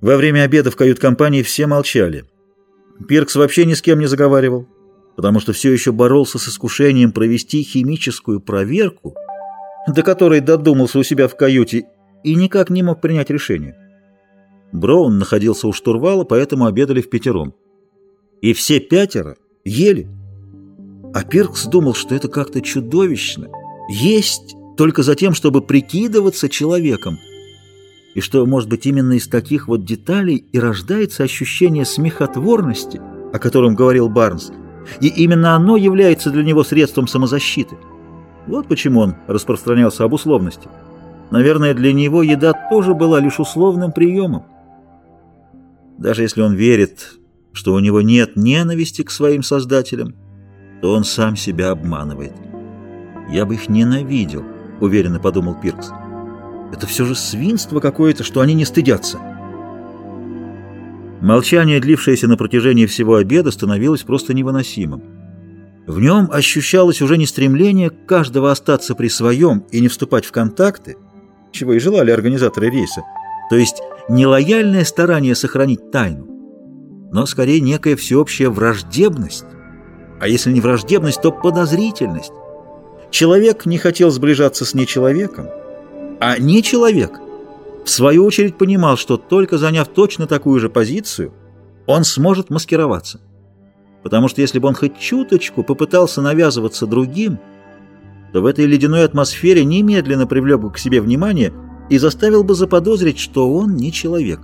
Во время обеда в кают-компании все молчали. Пиркс вообще ни с кем не заговаривал, потому что все еще боролся с искушением провести химическую проверку, до которой додумался у себя в каюте и никак не мог принять решение. Браун находился у штурвала, поэтому обедали в пятером. И все пятеро ели. А Пиркс думал, что это как-то чудовищно. Есть только за тем, чтобы прикидываться человеком. И что, может быть, именно из таких вот деталей и рождается ощущение смехотворности, о котором говорил Барнс. И именно оно является для него средством самозащиты. Вот почему он распространялся об условности. Наверное, для него еда тоже была лишь условным приемом. Даже если он верит, что у него нет ненависти к своим создателям, то он сам себя обманывает. «Я бы их ненавидел», — уверенно подумал Пиркс. «Это все же свинство какое-то, что они не стыдятся». Молчание, длившееся на протяжении всего обеда, становилось просто невыносимым. В нем ощущалось уже не стремление каждого остаться при своем и не вступать в контакты, чего и желали организаторы рейса, то есть нелояльное старание сохранить тайну, но скорее некая всеобщая враждебность, а если не враждебность, то подозрительность. Человек не хотел сближаться с нечеловеком, а не человек в свою очередь понимал, что только заняв точно такую же позицию, он сможет маскироваться. Потому что если бы он хоть чуточку попытался навязываться другим, то в этой ледяной атмосфере немедленно привлек бы к себе внимание и заставил бы заподозрить, что он не человек.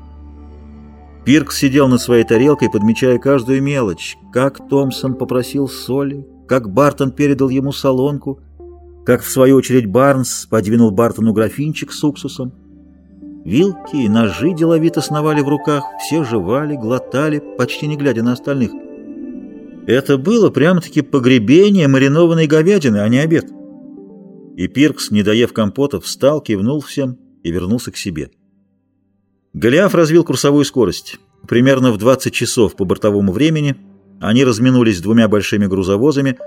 Пирк сидел над своей тарелкой, подмечая каждую мелочь, как Томпсон попросил соли, как Бартон передал ему солонку, как, в свою очередь, Барнс подвинул Бартону графинчик с уксусом. Вилки и ножи деловито сновали в руках, все жевали, глотали, почти не глядя на остальных. Это было прямо-таки погребение маринованной говядины, а не обед. И Пиркс, не доев компота, встал, кивнул всем и вернулся к себе. Голиаф развил курсовую скорость. Примерно в 20 часов по бортовому времени они разминулись двумя большими грузовозами,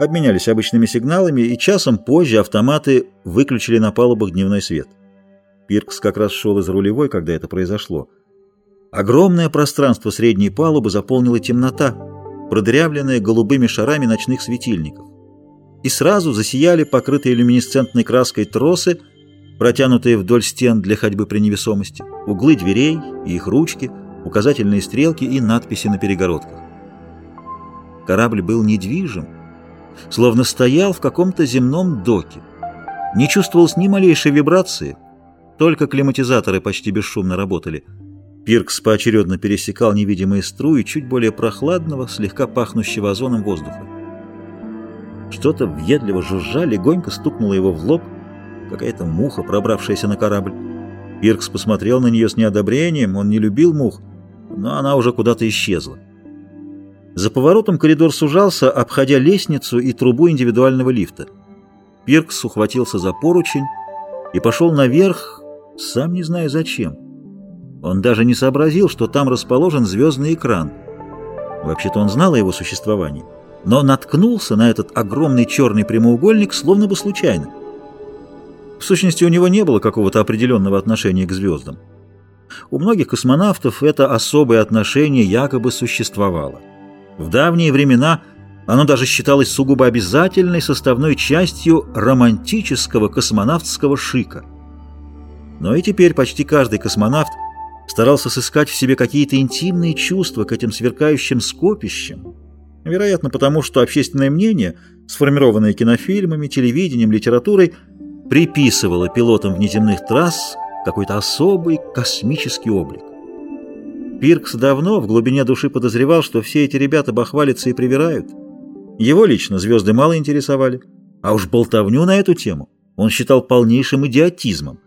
обменялись обычными сигналами, и часом позже автоматы выключили на палубах дневной свет. Пиркс как раз шел из рулевой, когда это произошло. Огромное пространство средней палубы заполнила темнота, продырявленная голубыми шарами ночных светильников. И сразу засияли покрытые люминесцентной краской тросы, протянутые вдоль стен для ходьбы при невесомости, углы дверей и их ручки, указательные стрелки и надписи на перегородках. Корабль был недвижим, словно стоял в каком-то земном доке. Не чувствовалось ни малейшей вибрации, только климатизаторы почти бесшумно работали. Пиркс поочередно пересекал невидимые струи чуть более прохладного, слегка пахнущего озоном воздуха. Что-то въедливо жужжа легонько стукнуло его в лоб, какая-то муха, пробравшаяся на корабль. Пиркс посмотрел на нее с неодобрением, он не любил мух, но она уже куда-то исчезла. За поворотом коридор сужался, обходя лестницу и трубу индивидуального лифта. Пиркс ухватился за поручень и пошел наверх, сам не зная зачем. Он даже не сообразил, что там расположен звездный экран. Вообще-то он знал о его существовании, но наткнулся на этот огромный черный прямоугольник словно бы случайно. В сущности, у него не было какого-то определенного отношения к звездам. У многих космонавтов это особое отношение якобы существовало. В давние времена оно даже считалось сугубо обязательной составной частью романтического космонавтского шика. Но и теперь почти каждый космонавт старался сыскать в себе какие-то интимные чувства к этим сверкающим скопищам, вероятно потому, что общественное мнение, сформированное кинофильмами, телевидением, литературой – приписывала пилотам внеземных трасс какой-то особый космический облик. Пиркс давно в глубине души подозревал, что все эти ребята бахвалятся и привирают. Его лично звезды мало интересовали, а уж болтовню на эту тему он считал полнейшим идиотизмом.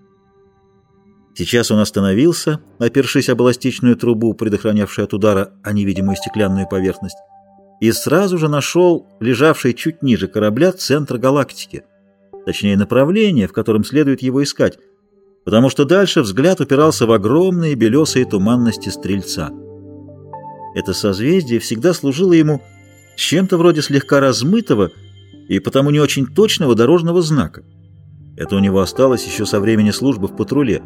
Сейчас он остановился, опершись об эластичную трубу, предохранявшую от удара о невидимую стеклянную поверхность, и сразу же нашел лежавший чуть ниже корабля центр галактики — точнее направление, в котором следует его искать, потому что дальше взгляд упирался в огромные белесые туманности Стрельца. Это созвездие всегда служило ему чем-то вроде слегка размытого и потому не очень точного дорожного знака. Это у него осталось еще со времени службы в патруле,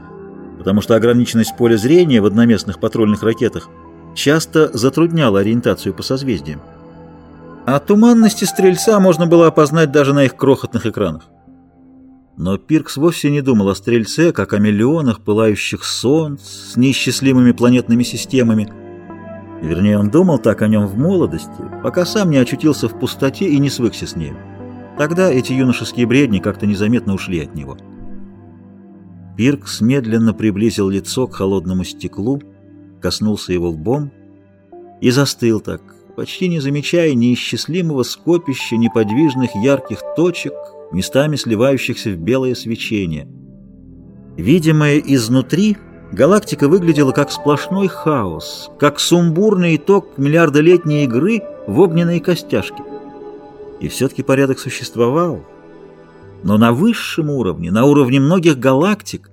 потому что ограниченность поля зрения в одноместных патрульных ракетах часто затрудняла ориентацию по созвездиям. А туманности стрельца можно было опознать даже на их крохотных экранах. Но Пиркс вовсе не думал о стрельце, как о миллионах пылающих солнц с неисчислимыми планетными системами. Вернее, он думал так о нем в молодости, пока сам не очутился в пустоте и не свыкся с ней. Тогда эти юношеские бредни как-то незаметно ушли от него. Пиркс медленно приблизил лицо к холодному стеклу, коснулся его лбом и застыл так, почти не замечая неисчислимого скопища неподвижных ярких точек, местами сливающихся в белое свечение. Видимое изнутри, галактика выглядела как сплошной хаос, как сумбурный итог миллиардолетней игры в огненные костяшки. И все-таки порядок существовал, но на высшем уровне, на уровне многих галактик,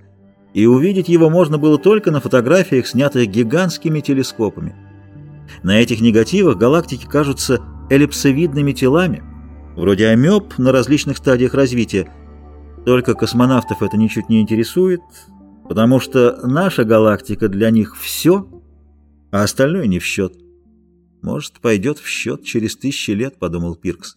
и увидеть его можно было только на фотографиях, снятых гигантскими телескопами. На этих негативах галактики кажутся эллипсовидными телами, вроде амеб на различных стадиях развития. Только космонавтов это ничуть не интересует, потому что наша галактика для них все, а остальное не в счет. «Может, пойдет в счет через тысячи лет», — подумал Пиркс.